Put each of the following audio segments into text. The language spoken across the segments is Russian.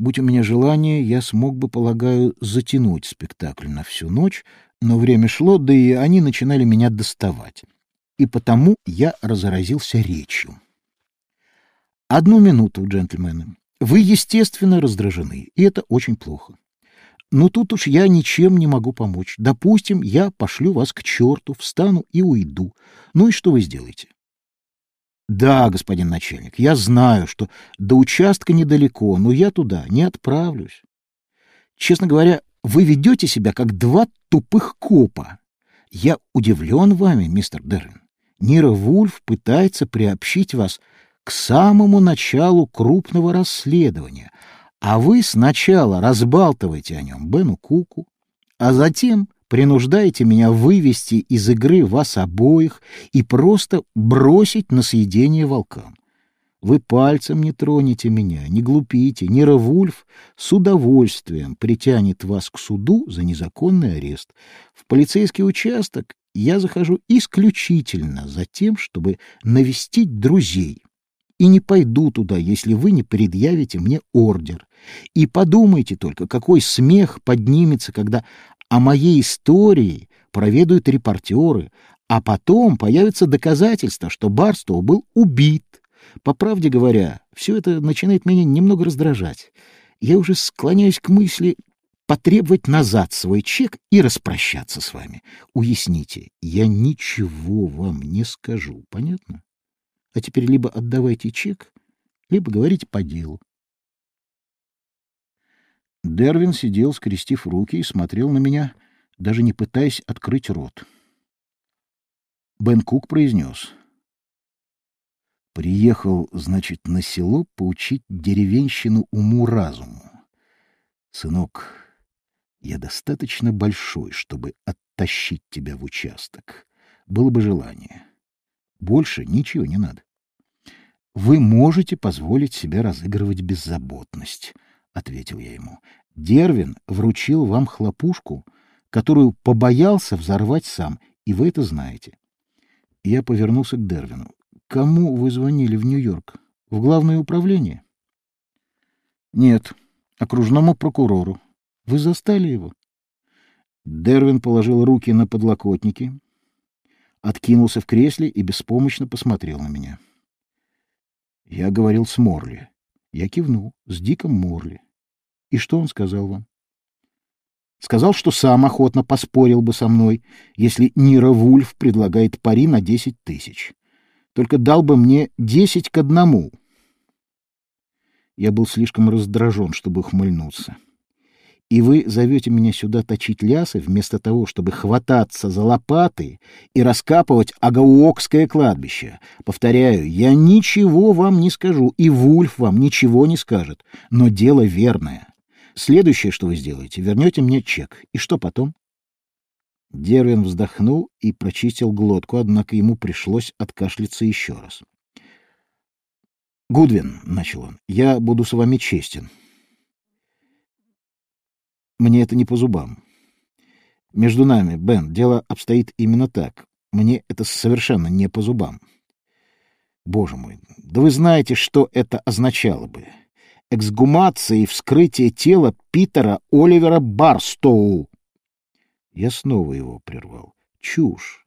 Будь у меня желание, я смог бы, полагаю, затянуть спектакль на всю ночь, но время шло, да и они начинали меня доставать. И потому я разразился речью. Одну минуту, джентльмены. Вы, естественно, раздражены, и это очень плохо. Но тут уж я ничем не могу помочь. Допустим, я пошлю вас к черту, встану и уйду. Ну и что вы сделаете? Да, господин начальник, я знаю, что до участка недалеко, но я туда не отправлюсь. Честно говоря, вы ведете себя как два тупых копа. Я удивлен вами, мистер Деррин. Нира Вульф пытается приобщить вас к самому началу крупного расследования, а вы сначала разбалтываете о нем Бену Куку, а затем принуждаете меня вывести из игры вас обоих и просто бросить на съедение волкам. Вы пальцем не тронете меня, не глупите. Нира Вульф с удовольствием притянет вас к суду за незаконный арест. В полицейский участок я захожу исключительно за тем, чтобы навестить друзей, и не пойду туда, если вы не предъявите мне ордер. И подумайте только, какой смех поднимется, когда о моей истории проведают репортеры, а потом появится доказательство, что Барстоу был убит. По правде говоря, все это начинает меня немного раздражать. Я уже склоняюсь к мысли потребовать назад свой чек и распрощаться с вами. Уясните, я ничего вам не скажу, понятно? А теперь либо отдавайте чек, либо говорите по делу. Дервин сидел, скрестив руки, и смотрел на меня, даже не пытаясь открыть рот. Бен Кук произнес. Приехал, значит, на село поучить деревенщину уму-разуму. Сынок, я достаточно большой, чтобы оттащить тебя в участок. Было бы желание. Больше ничего не надо. Вы можете позволить себе разыгрывать беззаботность, ответил я ему. Дервин вручил вам хлопушку, которую побоялся взорвать сам, и вы это знаете. Я повернулся к Дервину. Кому вы звонили в Нью-Йорк? В главное управление? Нет, окружному прокурору. Вы застали его? Дервин положил руки на подлокотники, откинулся в кресле и беспомощно посмотрел на меня. Я говорил с Морли. Я кивнул. С Диком Морли. И что он сказал вам? Сказал, что сам охотно поспорил бы со мной, если Нира Вульф предлагает пари на десять тысяч. Только дал бы мне десять к одному. Я был слишком раздражен, чтобы ухмыльнуться. — и вы зовете меня сюда точить лясы, вместо того, чтобы хвататься за лопаты и раскапывать Агауокское кладбище. Повторяю, я ничего вам не скажу, и Вульф вам ничего не скажет, но дело верное. Следующее, что вы сделаете, вернете мне чек. И что потом? Дервин вздохнул и прочистил глотку, однако ему пришлось откашляться еще раз. «Гудвин», — начал он, — «я буду с вами честен. Мне это не по зубам. Между нами, Бен, дело обстоит именно так. Мне это совершенно не по зубам. Боже мой, да вы знаете, что это означало бы. Эксгумация и вскрытие тела Питера Оливера Барстоу. Я снова его прервал. Чушь.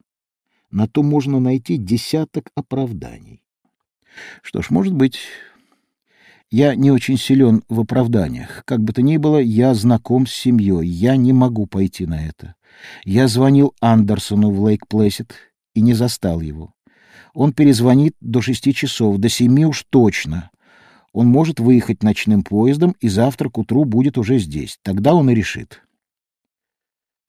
На то можно найти десяток оправданий. Что ж, может быть, я не очень силен в оправданиях. Как бы то ни было, я знаком с семьей. Я не могу пойти на это. Я звонил Андерсону в Лейк-Плэссид и не застал его. Он перезвонит до шести часов, до семи уж точно. Он может выехать ночным поездом, и завтра к утру будет уже здесь. Тогда он и решит.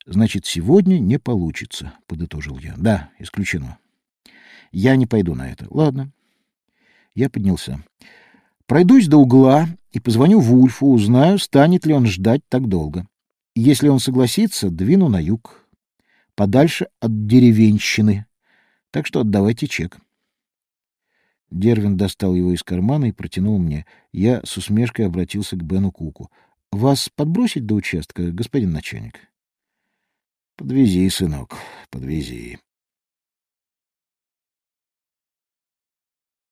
Значит, сегодня не получится, подытожил я. Да, исключено. Я не пойду на это. Ладно. Я поднялся. Пройдусь до угла и позвоню Вульфу, узнаю, станет ли он ждать так долго. Если он согласится, двину на юг, подальше от деревенщины. Так что отдавайте чек. Дервин достал его из кармана и протянул мне. Я с усмешкой обратился к Бену Куку. — Вас подбросить до участка, господин начальник? — Подвези, сынок, подвези.